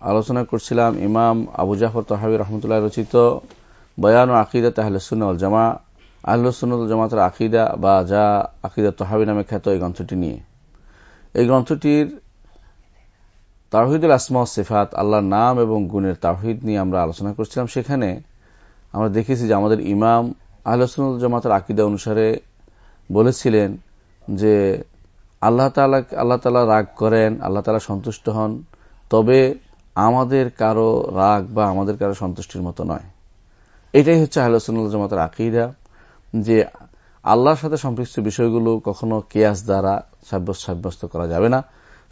আলোচনা করছিলাম ইমাম আবু জাফর তহাবি রহমতুল্লাহ রচিত বয়ান ও আকিদা তাহলসুল জামা আহলসুল জামাতের আকিদা বা যা আকিদা তহাবি নামে খ্যাত এই গ্রন্থটি নিয়ে। এই গ্রন্থটির তাহিদুল আসমা সেফাত, আল্লাহর নাম এবং গুণের তাহিদ নিয়ে আমরা আলোচনা করছিলাম। সেখানে আমরা দেখেছি যে আমাদের ইমাম আহলসুল জামাতের আকিদা অনুসারে বলেছিলেন যে আল্লাহ তালা আল্লাহ তালা রাগ করেন, আল্লাহ তালা সন্তুষ্ট হন। তবে আমাদের কারও রাগ বা আমাদের কারও সন্তুষ্টির মতো নয়। এটাই হচ্ছে আহলসুল জামাতের আকিদা, যে আল্লাহর সাথে সম্পৃক্ত বিষয়গুলো কখনো কেয়াস দ্বারা সাব্যস্ত সাব্যস্ত করা যাবে না।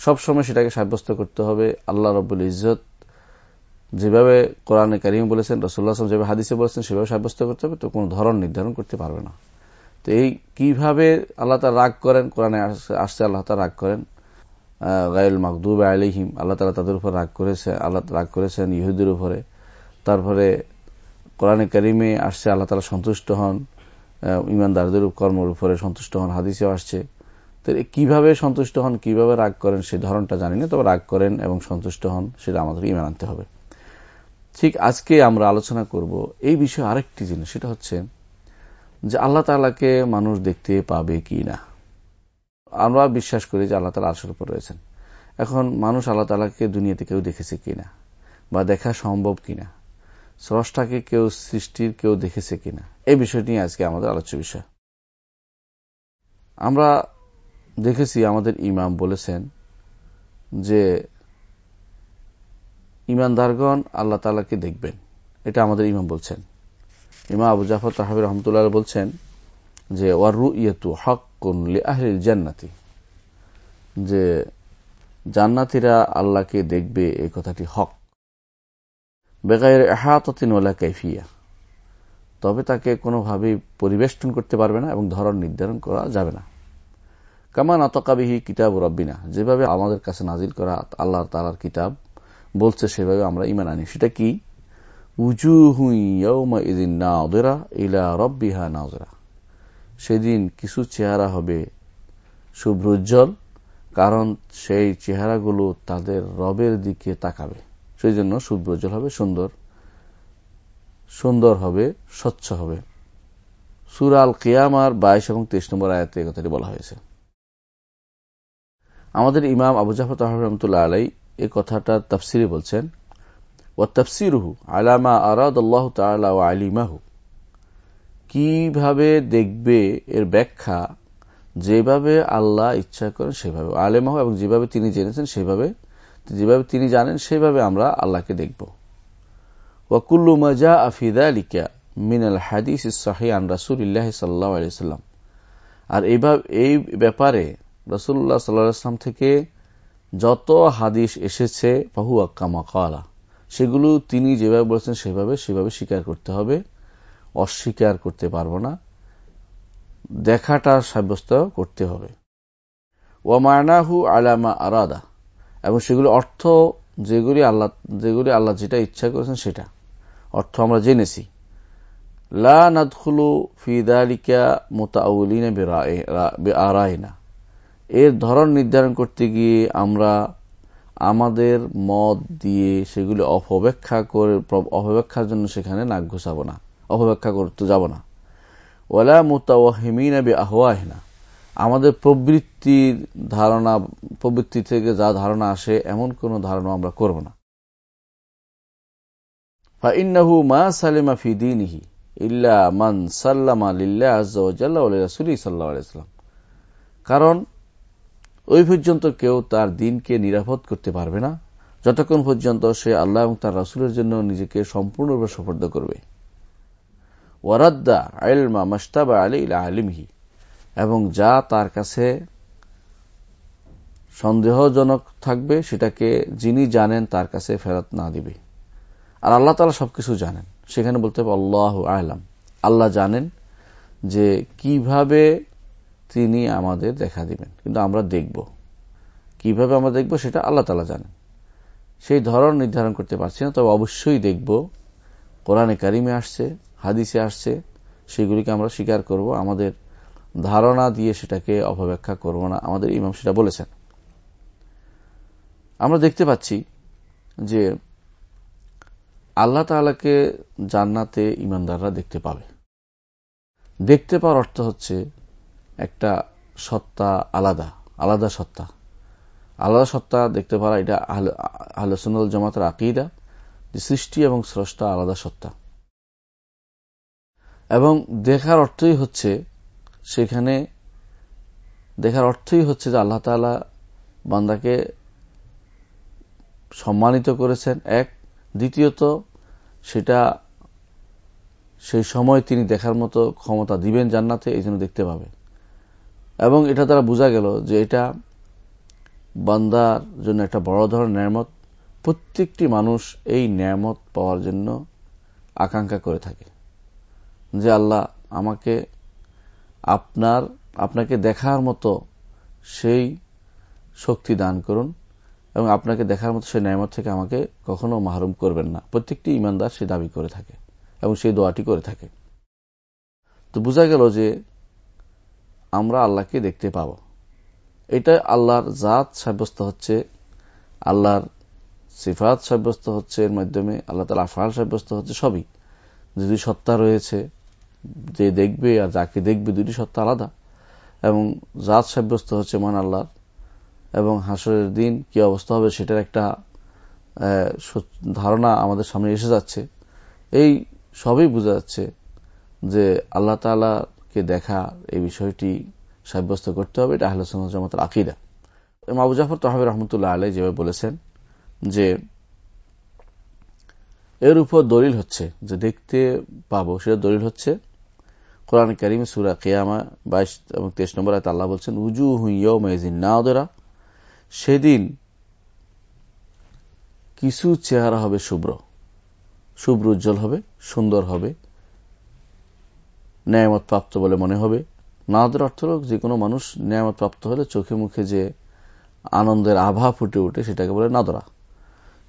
সবসময় সেটাকে সাব্যস্ত করতে হবে। আল্লাহ রব্বুল ইজত যেভাবে কোরআনে কারিম বলেছেন রসুল্লাহ যেভাবে হাদিসে বলেছেন, সেভাবে সাব্যস্ত করতে হবে। তো কোনো ধরন নির্ধারণ করতে পারবে না। তো এই কীভাবে আল্লাহ তার রাগ করেন, কোরআনে আসছে আল্লাহ তার রাগ করেন গায়ুল মাকদুব আলিহিম আল্লাহ তালা তাদের উপর রাগ করেছে, আল্লাহ রাগ করেছেন ইহুদের উপরে। তারপরে কোরআনে করিমে আসছে আল্লাহ তালা সন্তুষ্ট হন ইমানদারদের কর্মের উপরে সন্তুষ্ট হন, হাদিসেও আসছে। কীভাবে সন্তুষ্ট হন, কীভাবে রাগ করেন সেই ধরনটা জানি না, তবে রাগ করেন এবং সন্তুষ্ট হন, সেটা আমাদের ইমান আনতে হবে। ঠিক আজকে আমরা আলোচনা করব এই বিষয়ে আরেকটি জিনিস, সেটা হচ্ছে যে আল্লাহ তালাকে মানুষ দেখতে পাবে কি না আমরা বিশ্বাস করি যে আল্লাহ তালা আসার উপর রয়েছেন। এখন মানুষ আল্লাহ তালাকে দুনিয়াতে কেউ দেখেছে কিনা? বা দেখা সম্ভব কিনা? স্রষ্টাকে কেউ, সৃষ্টির কেউ দেখেছে কিনা? এই বিষয়টি আজকে আমাদের আলোচ্য বিষয়। আমরা দেখেছি আমাদের ইমাম বলেছেন যে ইমানদারগণ আল্লাহ তালাকে দেখবেন। এটা আমাদের ইমাম বলছেন। ইমা আবু জাফর তাহাবির রহমতুল্লাহ বলছেন যে, ওয়ারু ইয়েতু হক কুনলি আহলিল জান্নাতি। যে জান্নাতিরা আল্লাহকে দেখবে এই কথাটি হক। বেগায়ের এহাতিন ওলা কৈফিয়া তবে তাকে কোনোভাবেই পরিবেষ্টন করতে পারবে না এবং ধরন নির্ধারণ করা যাবে না। কামান আতকাবিহি কিতাব রব্বিনা। যেভাবে আমাদের কাছে নাজিল করা আল্লাহ তালার কিতাব বলছে, সেভাবে আমরা ইমান আনি। সেটা কি? সেদিন কিছু চেহারা হবে। শুভ্রোজ্জ্বল কারণ সেই চেহারাগুলো তাদের রবের দিকে তাকাবে। সেই জন্য শুভ্রোজ্জ্বল হবে, সুন্দর সুন্দর হবে, স্বচ্ছ হবে। সুরাল কিয়ামার বাইশ এবং তেইশ নম্বর আয়াতে কথাটি বলা হয়েছে। আমাদের ইমাম আবু জাফর রহমতুল্লাহ আলাই এ কথাটা তাফসিরে বলছেন ও তফসিরহু আলামা আরাদ আল্লাহ তালা আলিমাহু। কীভাবে দেখবে এর ব্যাখ্যা? যেভাবে আল্লাহ ইচ্ছা করেন সেভাবে। আলেমাহ এবং যেভাবে তিনি জেনেছেন সেভাবে, যেভাবে তিনি জানেন সেভাবে আমরা আল্লাহকে দেখব। ওয়াকুল্লু মজা আফিদা লিকা মিনাল হাদিস সাহি আন রাসুল ইল্লাহ সাল্লাহ আলিয়াল্লাম আর এইভাবে এই ব্যাপারে রসুল্লাহ সাল্লাম থেকে যত হাদিস এসেছে ফাহু আক্কামা কালা সেগুলো তিনি যেভাবে বলেছেন সেভাবে সেভাবে স্বীকার করতে হবে। অস্বীকার করতে পারব না। দেখাটা সাব্যস্ত করতে হবে। ওয়ামায়নাহু আলামা আরাদা। এবং সেগুলি অর্থ যেগুলি আল্লাহ যেগুলি আল্লাহ যেটা ইচ্ছা করেছেন সেটা। অর্থ আমরা জেনেছি। লা ফিদালিকা মোতাউলিনা আরায়না এর ধরন নির্ধারণ করতে গিয়ে আমরা আমাদের মত দিয়ে সেগুলি অপব্যাখ্যা করে অপব্যাখ্যার জন্য সেখানে নাক ঘুষাবো না। অপব্যাখ্যা করতে যাব না। ওলা মোতাওয়াহিমিনা বে আহওয়াহিনা আমাদের প্রবৃত্তির ধারণা, প্রবৃত্তি থেকে যা ধারণা আসে, এমন কোন ধারণা আমরা করব না। ফাইন্নাহু মা সালেমা ফি দিনহি ইল্লা মান সাল্লামা লিল্লাহ আজ্জাল্লাহ রাসুলি সাল্লাহ আলাইসলাম কারণ ওই পর্যন্ত কেউ তার দিনকে নিরাপদ করতে পারবে না। যতক্ষণ পর্যন্ত সে আল্লাহ এবং তার রাসুলের জন্য নিজেকে সম্পূর্ণরূপে সফর্দ করবে। ওয়ারাদ্দা আলমা মাস্তাবা আলী আলিমহি এবং যা তার কাছে সন্দেহজনক থাকবে, সেটাকে যিনি জানেন তার কাছে ফেরত না দিবে। আর আল্লাহ তালা সবকিছু জানেন। সেখানে বলতে হবে আল্লাহ আহলাম আল্লাহ জানেন যে কীভাবে তিনি আমাদের দেখা দিবেন। কিন্তু আমরা দেখব। কীভাবে আমরা দেখব সেটা আল্লাহ তালা জানেন। সেই ধরন নির্ধারণ করতে পারছি না, তবে অবশ্যই দেখব। কোরআনে কারিমে আসছে। হাদিসে আসছে, সেগুলিকে আমরা স্বীকার করব। আমাদের ধারণা দিয়ে সেটাকে অপব্যাখ্যা করব না। আমাদের ইমাম সেটা বলেছেন। আমরা দেখতে পাচ্ছি যে আল্লাহ তালাকে জান্নাতে ইমানদাররা দেখতে পাবে। দেখতে পাওয়ার অর্থ হচ্ছে একটা সত্তা আলাদা আলাদা সত্তা। আলাদা সত্তা দেখতে পারা এটা আহলসুল জমাতের আকিদা যে সৃষ্টি এবং স্রষ্টা আলাদা সত্তা। এবং দেখার অর্থই হচ্ছে সেখানে, দেখার অর্থই হচ্ছে যে আল্লাহ তালা বান্দাকে সম্মানিত করেছেন। এক, দ্বিতীয়ত সেটা সেই সময় তিনি দেখার মতো ক্ষমতা দিবেন জান্নাতে, এই জন্য দেখতে পাবে এবং এটা দ্বারা বোঝা গেল যে এটা বান্দার জন্য একটা বড় ধরনের ন্যামত প্রত্যেকটি মানুষ এই ন্যামত পাওয়ার জন্য আকাঙ্ক্ষা করে থাকে। যে আল্লাহ আমাকে আপনার, আপনাকে দেখার মতো সেই শক্তি দান করুন এবং আপনাকে দেখার মতো সেই ন্যায়মত থেকে আমাকে কখনো মাহরুম করবেন না। প্রত্যেকটি ইমানদার সে দাবি করে থাকে এবং সেই দোয়াটি করে থাকে। তো বোঝা গেল যে আমরা আল্লাহকে দেখতে পাব। এটা আল্লাহর জাত সাব্যস্ত হচ্ছে, আল্লাহর সিফাত সাব্যস্ত হচ্ছে, এর মাধ্যমে আল্লাহ তালা আফাল সাব্যস্ত হচ্ছে, সবই। যদি সত্তা রয়েছে যে দেখবে আর যাকে দেখবে দুটি সত্তা আলাদা। এবং জাত সাব্যস্ত হচ্ছে মান আল্লাহর। এবং হাসরের দিন কি অবস্থা হবে সেটার একটা ধারণা আমাদের সামনে এসে যাচ্ছে। এই সবই বোঝা যাচ্ছে যে আল্লাহ তালাকে দেখা এই বিষয়টি সাব্যস্ত করতে হবে। এটা আহলে জামাতের আকিদা। আবু জাফর তহাবি রহমতুল্লাহ আলাই যেভাবে বলেছেন যে এর উপর দলিল হচ্ছে, যে দেখতে পাবো সেটা দলিল হচ্ছে কোরআন করিম, সুরা কেয়ামা, বাইশ এবং তেইশ নম্বর আয়ত আল্লাহ বলছেন উজু হুইয় মেজিন না ওদেরা সেদিন কিছু চেহারা হবে শুভ্র। শুভ্র উজ্জ্বল হবে, সুন্দর হবে ন্যায়ামত প্রাপ্ত বলে মনে হবে। নাদের অর্থ যে কোনো মানুষ ন্যায়ামত প্রাপ্ত হলে চোখে মুখে যে আনন্দের আভা ফুটে উঠে সেটাকে বলে নাদরা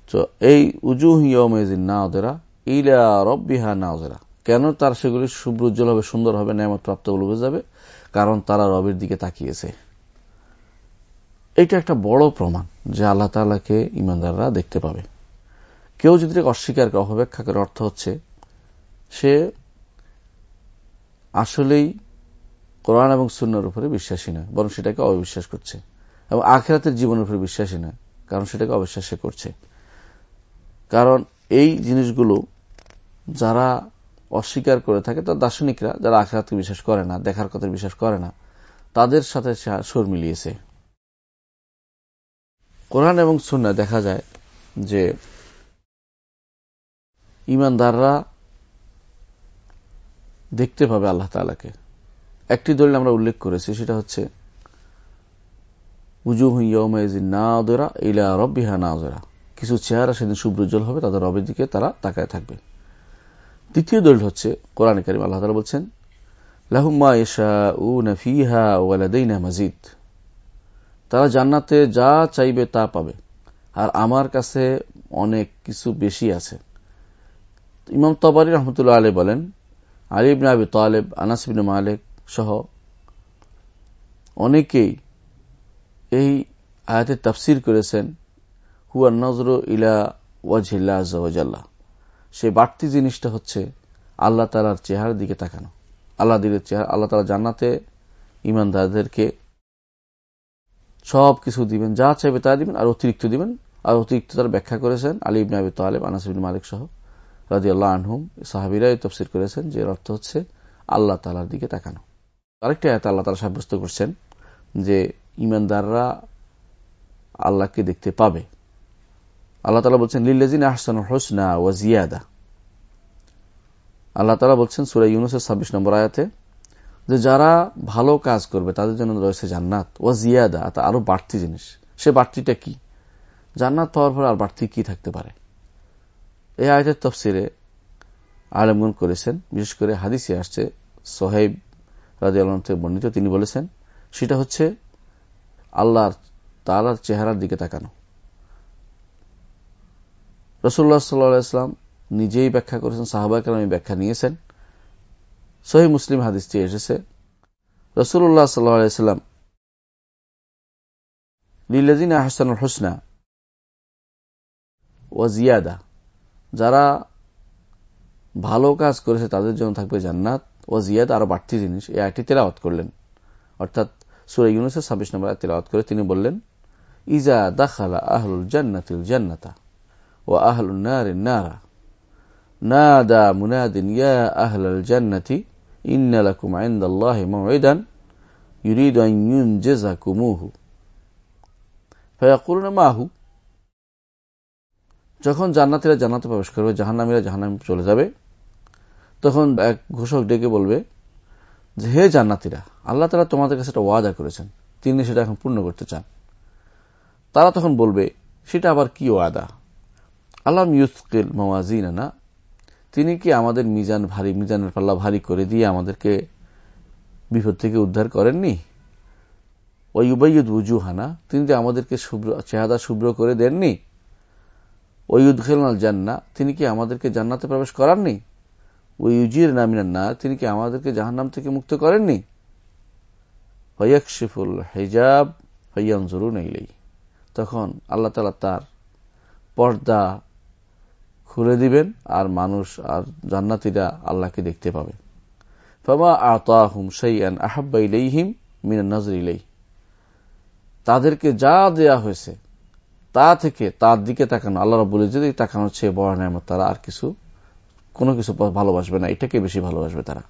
তো এই উজু হিয়মেজিন নাওদেরা ইলা রব্বিহা নাওদেরা কেন তার সেগুলি শুভ্র উজ্জ্বল হবে, সুন্দর হবে ন্যায়ামত প্রাপ্তগুলো বুঝে যাবে? কারণ তারা রবের দিকে তাকিয়েছে। এটা একটা বড় প্রমাণ যে আল্লাহ তালাকে ইমানদাররা দেখতে পাবে। কেউ যদি অস্বীকার করে অপব্যাখ্যা করে, অর্থ হচ্ছে সে আসলেই কোরআন এবং সুন্নার উপরে বিশ্বাসী নয়, বরং সেটাকে অবিশ্বাস করছে। এবং আখেরাতের জীবনের উপরে বিশ্বাসী নয়, কারণ সেটাকে অবিশ্বাস করছে। কারণ এই জিনিসগুলো যারা অস্বীকার করে থাকে। তার দার্শনিকরা যারা আখেরাতকে বিশ্বাস করে না, দেখার কথা বিশ্বাস করে না, তাদের সাথে সুর মিলিয়েছে। কোরআন এবং সুন্না দেখা যায় যে ইমানদাররা দেখতে পাবে আল্লাহ তালাকে একটি দলিল আমরা উল্লেখ করেছি, সেটা হচ্ছে কিছু চেহারা সেদিন সুব্রজ্জ্বল হবে, তাদের রবের দিকে তারা তাকায় থাকবে। দ্বিতীয় দলিল হচ্ছে, কোরআন করিম আল্লাহ তালা বলছেন লাহুম্মা ইশা উ নফিহা ওয়ালাদাইনা মজিদ। তারা জান্নাতে যা চাইবে তা পাবে, আর আমার কাছে অনেক কিছু বেশি আছে। ইমাম তবারি রহমতুল্লাহ আলী বলেন আলিবিন আবি তালেব আনাসবিন মালেক সহ অনেকেই এই আয়াতে তাফসির করেছেন, হুয়া নজর ইলা ওয়াজিল্লা আজাল্লাহ সেই বাড়তি জিনিসটা হচ্ছে আল্লাহ তালার চেহারার দিকে তাকানো। আল্লাহ দিলের চেহারা, আল্লাহ তালা জান্নাতে ইমানদারদেরকে সব কিছু দিবেন, যা চাইবে তা দিবেন, আর অতিরিক্ত দিবেন। আর অতিরিক্ত তার ব্যাখ্যা করেছেন আলী ইবনে আবি তালেব আনাসিবিন মালিক সহ রাজি আল্লাহ আনহুম সাহাবিরাই তফসির করেছেন, যে অর্থ হচ্ছে আল্লাহ তালার দিকে তাকানো। আরেকটি আয়াত আল্লাহ তালা সাব্যস্ত করছেন যে ইমানদাররা আল্লাহকে দেখতে পাবে। আল্লাহ তালা বলছেন লিল্লাজিন আহসান হোসনা ওয়াজিয়াদা আল্লাহ তালা বলছেন সুরাই ইউনুসের ছাব্বিশ নম্বর আয়াতে, যে যারা ভালো কাজ করবে, তাদের জন্য রয়েছে জান্নাত। ও জিয়াদা তা আরও বাড়তি জিনিস। সে বাড়তিটা কি? জান্নাত পাওয়ার পর আর বাড়তি কি থাকতে পারে? এই আয়তের তফসিরে আলমগুন করেছেন, বিশেষ করে হাদিসে আসছে সোহেব রাজি আলম থেকে বর্ণিত, তিনি বলেছেন, সেটা হচ্ছে আল্লাহর তালার চেহারার দিকে তাকানো। রসুল্লাহ সাল্লাম নিজেই ব্যাখ্যা করেছেন সাহাবাহাম ব্যাখ্যা নিয়েছেন। সহি মুসলিম হাদিসটি এসেছে রসুল্লাহ সাল্লাম লিল্লাদিন আহসানুল হোসনা ও জিয়াদা যারা ভালো কাজ করেছে তাদের জন্য থাকবে জান্নাত ও জিয়াদ আরও বাড়তি জিনিস, এই আয়টি তেলাওয়াত করলেন। অর্থাৎ সুরে ইউনুসের ছাব্বিশ নম্বর তেলাওয়াত করে তিনি বললেন, ইজা দাখালা আহলুল জান্নাতিল জান্নাতা। মাউইদান ইউরিদু আন ইউনজিজাকুমুহু ফায়াকুলুনা মাহু যখন জান্নাতিরা জান্নাতে প্রবেশ করবে, জাহান্নামীরা জাহান্নামে চলে যাবে, তখন এক ঘোষক ডেকে বলবে যে, হে জান্নাতিরা, আল্লাহ তালা তোমাদের কাছে একটা ওয়াদা করেছেন। তিনি সেটা এখন পূর্ণ করতে চান। তারা তখন বলবে, সেটা আবার কি ওয়াদা? আল্লাহ ইউসকিল মাওয়াজিনা তিনি কি আমাদের মিজান ভারী, মিজানের পাল্লা ভারী করে দিয়ে আমাদেরকে বিপদ থেকে উদ্ধার করেননি? ওই উবাইয়ুদ উজুহানা, তিনি যে আমাদেরকে শুভ্র, চেহাদা শুভ্র করে দেননি? ওই উদ্খেলনাল জান্না, তিনি কি আমাদেরকে জান্নাতে প্রবেশ করাননি? ওই ইউজির নামিনার না তিনি কি আমাদেরকে জাহান্নাম থেকে মুক্ত করেননি? হইয়াকশিফুল হেজাব হইয়ানজরুন এইলেই তখন আল্লাহ তালা তার পর্দা খুলে দিবেন আর মানুষ আর জান্নাতিরা আল্লাহকে দেখতে পাবে। ফামা আতাহুম সাইয়ান আহাব্বা ইলাইহিম মিনান নজর তাদেরকে যা দেয়া হয়েছে, তা থেকে তার দিকে তাকানো, আল্লাহ রব্বুল যদি তাকানোর চেয়ে বড় নেমত তারা আর কিছু, কোনো কিছু ভালোবাসবে না, এটাকে বেশি ভালোবাসবে তারা।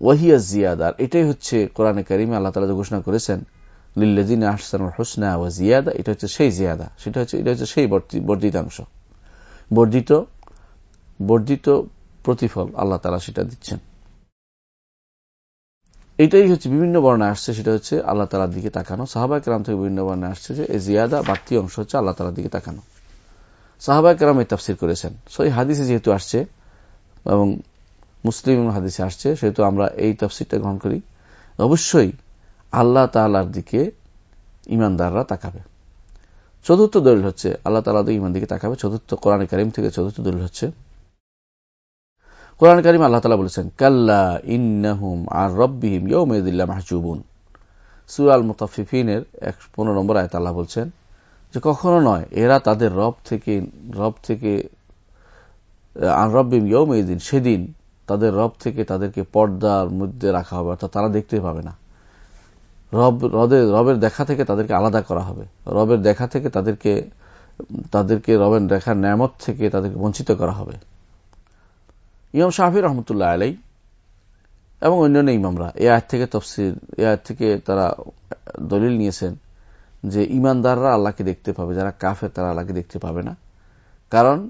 ওয়াহিয়া জিয়াদার এটাই হচ্ছে কোরআনে কারিমে আল্লাহ তালা ঘোষণা করেছেন লিল্লাদিন আহসানুল হোসনা ও জিয়াদা, এটা হচ্ছে সেই জিয়াদা। সেটা হচ্ছে এটা হচ্ছে সেই বর্ধিতাংশ। বর্ধিত বর্ধিত প্রতিফল আল্লাহ তালা সেটা দিচ্ছেন। এটাই হচ্ছে বিভিন্ন বর্ণে আসছে, সেটা হচ্ছে আল্লাহ তালার দিকে তাকানো। সাহাবা কেরাম থেকে বিভিন্ন বর্ণে আসছে যে এই জিয়াদা বাড়তি অংশ হচ্ছে আল্লাহ তালার দিকে তাকানো। সাহাবা কেরাম এই তাফসির করেছেন। সো এই হাদিসে যেহেতু আসছে এবং মুসলিম হাদিসে আসছে, সেহেতু আমরা এই তাফসিরটা গ্রহণ করি। অবশ্যই আল্লাহ তালার দিকে ইমানদাররা তাকাবে। চতুর্থ দলিল হচ্ছে, আল্লাহ তালা দিকে ইমান দিকে তাকাবে। চতুর্থ কোরআন করিম থেকে চতুর্থ দলিল হচ্ছে, কোরআন করিম আল্লাহ তালা বলেছেন, কাল্লা ইন্নাহুম আর রব্বিহিম ইয়ৌমেদুল্লাহ মাহজুবুন। সুরাল মুতাফিফিনের এক পনেরো নম্বর আয়ত আল্লাহ বলছেন যে, কখনো নয়, এরা তাদের রব থেকে রব থেকে আর রব্বিম ইয়ৌমেদিন সেদিন তাদের রব থেকে তাদেরকে পর্দার মধ্যে রাখা হবে, অর্থাৎ তারা দেখতে পাবে না। রব রবের দেখা থেকে তাদেরকে আলাদা করা হবে। রবের দেখা থেকে তাদেরকে তাদেরকে রবের দেখার ন্যামত থেকে তাদেরকে বঞ্চিত করা হবে। ইমাম শাহির রহমতুল্লাহ আলাই এবং অন্যান্য ইমামরা এ আয় থেকে তফসির এ আয় থেকে তারা দলিল নিয়েছেন যে ইমানদাররা আল্লাহকে দেখতে পাবে, যারা কাফে তারা আল্লাহকে দেখতে পাবে না। কারণ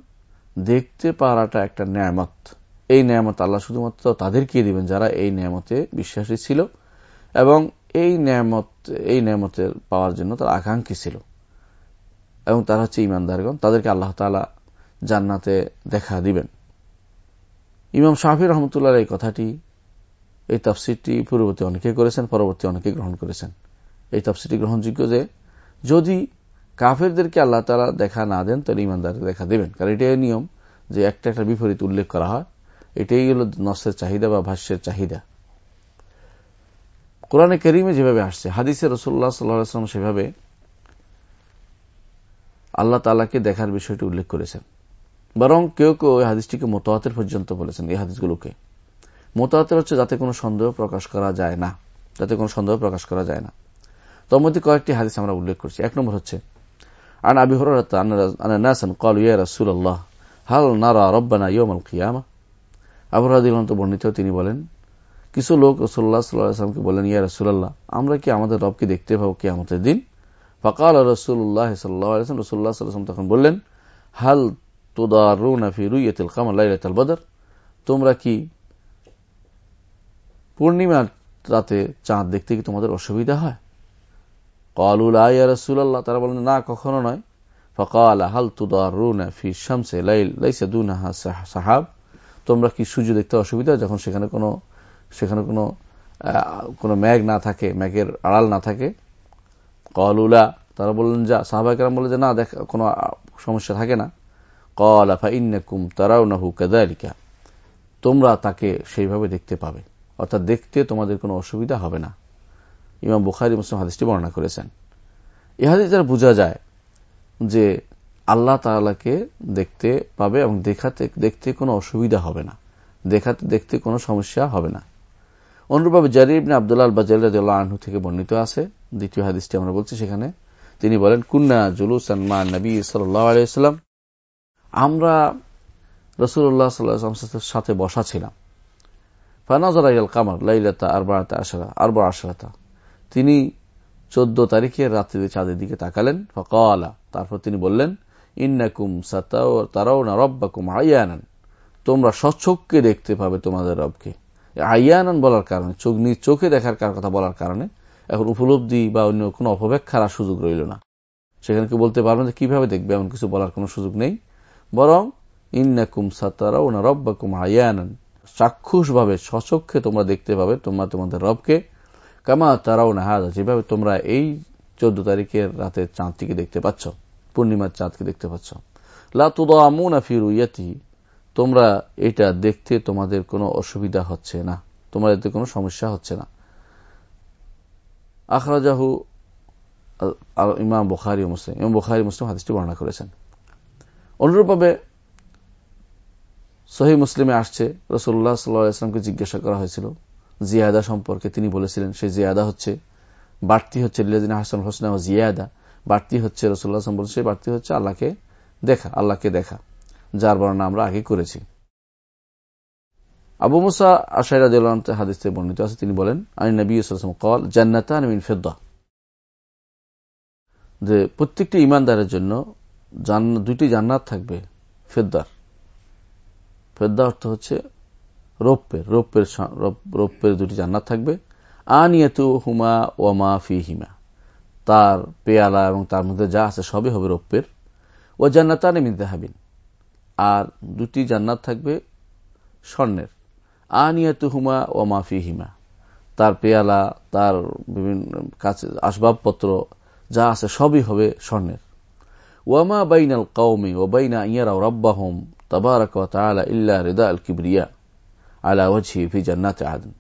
দেখতে পারাটা একটা ন্যায়ামত এই ন্যায়ামত আল্লাহ শুধুমাত্র তাদেরকে দিবেন যারা এই ন্যায়ামতে বিশ্বাসী ছিল। এবং এই ন্যায়ামত এই ন্যায়ামতের পাওয়ার জন্য তারা আকাঙ্ক্ষী ছিল। এবং তারা হচ্ছে ইমানদারগণ, তাদেরকে আল্লাহ তালা জান্নাতে দেখা দিবেন। ইমাম শাহির রহমতুল্লাহ এই কথাটি, এই তফসিরটি পূর্ববর্তী অনেকে করেছেন, পরবর্তী অনেকে গ্রহণ করেছেন। এই তফসিরটি গ্রহণযোগ্য যে, যদি কাফেরদেরকে আল্লাহ তালা দেখা না দেন, তাহলে ইমানদারকে দেখা দেবেন। কারণ এটাই নিয়ম যে একটা একটা বিপরীত উল্লেখ করা হয়। এটাই হল নসের চাহিদা বা ভাষ্যের চাহিদা। কোরআনে করিমে যেভাবে আসছে, হাদিসে রসুল্লাহ সাল্লাম সেভাবে আল্লাহ তালাকে দেখার বিষয়টি উল্লেখ করেছেন। বরং কেউ কেউ এই হাদিসটিকে মোতাহাতের পর্যন্ত বলেছেন, এই হাদিসগুলোকে। মোতাহাতের হচ্ছে যাতে কোনো সন্দেহ প্রকাশ করা যায় না, যাতে কোনো সন্দেহ প্রকাশ করা যায় না। তোর মধ্যে কয়েকটি হাদিস আমরা উল্লেখ করছি। এক নম্বর হচ্ছে, আন আবি হরান কল ইয়া রাসুল্লাহ হাল নারা রব্বানা ইয়মাল আবহাওয়া বর্ণিত তিনি বলেন কিছু লোক রসুল্লাহ সাল্লাহামকে বলেন ইয়া রসুল্লাহ আমরা কি আমাদের রবকে দেখতে পাবো কি আমাদের দিন? ফকাল রসুল্লাহ সাল্লাহ রসুল্লাহ সাল্লাম তখন বললেন, হাল তোদারুনাফিরুইয়াতিল কামাল বদর? তোমরা কি পূর্ণিমার রাতে চাঁদ দেখতে কি তোমাদের অসুবিধা হয়? কলুল আয়া রসুল্লাহ তারা বলেন না, কখনো নয়। ফকাল, হাল তুদারুনা ফি শামসে লাইল, লাইসা দুনাহা সাহাব। তোমরা কি সূর্য দেখতে অসুবিধা যখন সেখানে কোনো সেখানে কোনো কোনো ম্যাগ না থাকে, ম্যাগের আড়াল না থাকে। কলুলা, তারা বললেন, যা। সাহাবাকেরাম বলে যে, না, দেখ, কোনো সমস্যা থাকে না। কল আফা ইন্নাকুম তারাও নাহু কাদালিকা তোমরা তাকে সেইভাবে দেখতে পাবে। অর্থাৎ দেখতে তোমাদের কোনো অসুবিধা হবে না। ইমাম বুখারি মুসলিম হাদিসটি বর্ণনা করেছেন। হাদিস দ্বারা বোঝা যায় যে, আল্লাহ তালাকে দেখতে পাবে এবং দেখাতে, দেখতে কোনো অসুবিধা হবে না। দেখাতে, দেখতে কোনো সমস্যা হবে না। অনুরূপভাবে জারিবনে আবদুল্লাহ বাজাল্লাহ আনহু থেকে বর্ণিত আছে। দ্বিতীয় হাদিসটি আমরা বলছি সেখানে। তিনি বলেন, কুন্না জুলুসান মা নবী সাল্লাম আমরা রসুল্লাহ সাল্লাহ সাথে বসা ছিলাম। ফানাজাল কামার লাইলাতা আরবারাতা আশারা আরবা আশারাতা। তিনি চোদ্দ তারিখের রাত্রিতে চাঁদের দিকে তাকালেন, ফকালা। তারপর তিনি বললেন, ইন্নাকুম তারাও না রব্বাকুম আইয়ানান তোমরা স্বচ্ছককে দেখতে পাবে তোমাদের রবকে। আইয়ানান বলার কারণে, চোখ নিজ চোখে দেখার কার কথা বলার কারণে, এখন উপলব্ধি বা অন্য কোনো অপব্যাখ্যার সুযোগ রইল না। সেখানে কেউ বলতে পারবেন যে কীভাবে দেখবে, এমন কিছু বলার কোনো সুযোগ নেই। বরং, ইন্নাকুম সাতারাও না রব্বাকুম আয়ানান চাক্ষুষ ভাবে সচক্ষে তোমরা দেখতে পাবে, তোমরা তোমাদের রবকে। কামা তারাও না হাজা যেভাবে তোমরা এই চোদ্দ তারিখের রাতের চাঁদটিকে দেখতে পাচ্ছ, পূর্ণিমার চাঁদকে দেখতে পাচ্ছ। লাতুদামুনা ফিরুইয়াতি তোমরা এটা দেখতে তোমাদের কোনো অসুবিধা হচ্ছে না। তোমার এতে কোনো সমস্যা হচ্ছে না। আখরাজাহু ইমাম বুখারি মুসলিম ইমাম বুখারি মুসলিম হাদিসটি বর্ণনা করেছেন। অনুরূপভাবে সহি মুসলিমে আসছে রসুল্লাহ সাল্লাহামকে জিজ্ঞাসা করা হয়েছিল। জিয়াদা সম্পর্কে তিনি বলেছিলেন, সেই জিয়াদা হচ্ছে, বাড়তি হচ্ছে রিলাদিন হাসান হোসেন জিয়াদা। বাড়তি হচ্ছে রসুল্লাহ বলছে সেই বাড়তি হচ্ছে আল্লাহকে দেখা আল্লাহকে দেখা। যার বর্ণনা আমরা আগে করেছি। আবু মুসা আশাইরা হাদিসে বর্ণিত আছে, তিনি বলেন আনি নবী কল জান্নাতান মিন যে প্রত্যেকটি ইমানদারের জন্য দুইটি জান্নাত থাকবে, ফেদ্দার। ফেদ্দা অর্থ হচ্ছে রৌপ্যের রৌপ্যের রৌপ্যের দুটি জান্নাত থাকবে। আনিয়াতু হুমা ওমা ফি হিমা তার পেয়ালা এবং তার মধ্যে যা আছে সবই হবে রৌপ্যের। ও জান্নাতান মিনতে হাবিন আর দুটি জান্নাত থাকবে স্বর্ণের। আনিয়াতু হুমা ওমা ফি হিমা তার পেয়ালা, তার বিভিন্ন কাছে আসবাবপত্র যা আছে সবই হবে স্বর্ণের। ওয়ামা বাইনাল কৌমি ও বাইনা ইয়ারাও রব্বাহম তবারক তালা ইল্লা রেদা আল কিবরিয়া আলা ওয়াজি জান্নাতে আদন।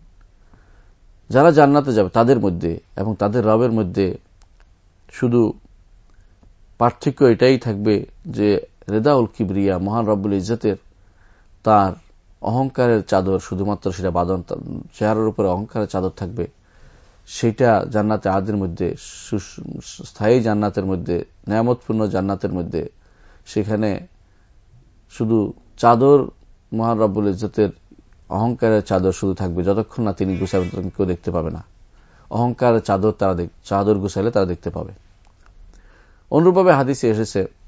যারা জান্নাতে যাবে তাদের মধ্যে এবং তাদের রবের মধ্যে শুধু পার্থক্য এটাই থাকবে যে রেদাউল কিবরিয়া মহান রব্বুল ইজতের তার অহংকারের চাদর, শুধুমাত্র সেটা বাদন চেহারের উপরে অহংকারের চাদর থাকবে, সেটা জান্নাতে আদের মধ্যে স্থায়ী জান্নাতের মধ্যে, নিয়ামতপূর্ণ জান্নাতের মধ্যে, সেখানে শুধু চাদর মহান রব্বুল ইজতের অহংকারের চাদর শুধু থাকবে, যতক্ষণ না তিনি গুছাবেন কেউ দেখতে পাবে না। অহংকারের চাদর তারা চাদর গুছাইলে তারা দেখতে পাবে। অনুরূপভাবে হাদিসে এসেছে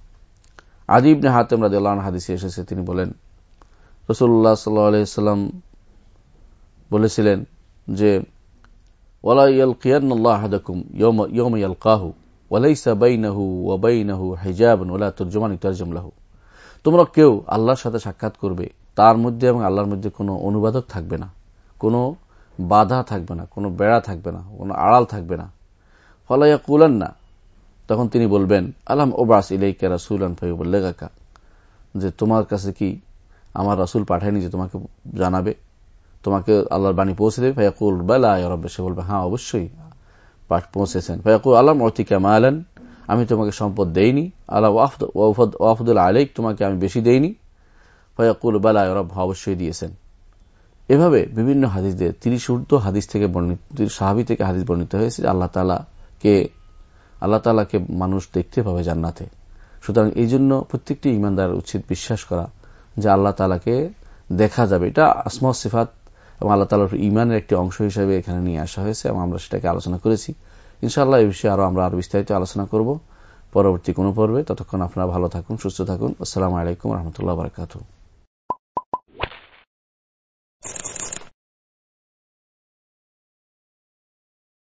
আদিবনে হাতেম রাদিউল্লাহ হাদিসে এসেছে, তিনি বলেন রসুল্লাহ সাল্লাম বলেছিলেন যে ওলা ইয়ালকিয়ান্নাল্লাহ আহাদাকুম ইয়ম ইয়ালকাহু ওয়ালাইসা বাইনাহু ওয়া বাইনাহু হিজাবন ওলা তুরজমান ইতারজম লাহু। তোমরা কেউ আল্লাহর সাথে সাক্ষাৎ করবে, তার মধ্যে এবং আল্লাহর মধ্যে কোনো অনুবাদক থাকবে না, কোনো বাধা থাকবে না, কোনো বেড়া থাকবে না, কোনো আড়াল থাকবে না। ফলাইয়া কুলান না তখন তিনি বলবেন, আলাম ওবাস ইলাইকা ফাইবুল্লে কাকা যে, তোমার কাছে কি আমার রাসুল পাঠায়নি যে তোমাকে জানাবে? তোমাকে আল্লাহর বাণী পৌঁছে দেবে? ফায়াকুল, বেলা রব্বে। সে বলবে হ্যাঁ অবশ্যই পাঠ পৌঁছেছেন। ফায়াকুল, আলম অর্থিকা মায়ালেন আমি তোমাকে সম্পদ দেইনি। আল্লাহ ওয়াফদুল আলেক তোমাকে আমি বেশি দেইনি। ফয়াকুল, বেলা রব অবশ্যই দিয়েছেন। এভাবে বিভিন্ন হাদিসদের, তিরিশ ঊর্ধ্ব হাদিস থেকে বর্ণিত সাহাবি থেকে হাদিস বর্ণিত হয়েছে আল্লাহ তালাকে আল্লাহ তালাকে মানুষ দেখতে পাবে জান্নাতে। সুতরাং এই জন্য প্রত্যেকটি ইমানদার উচিত বিশ্বাস করা যে আল্লাহ তালাকে দেখা যাবে। এটা আসমা সিফাত এবং আল্লাহ তালার ইমানের একটি অংশ হিসেবে এখানে নিয়ে আসা হয়েছে এবং আমরা সেটাকে আলোচনা করেছি। ইনশাআল্লাহ এই বিষয়ে আরও আমরা আরও বিস্তারিত আলোচনা করব। পরবর্তী কোনো পর্বে। ততক্ষণ আপনারা ভালো থাকুন, সুস্থ থাকুন। আসসালামু আলাইকুম রহমতুল্লাহ বারকাতু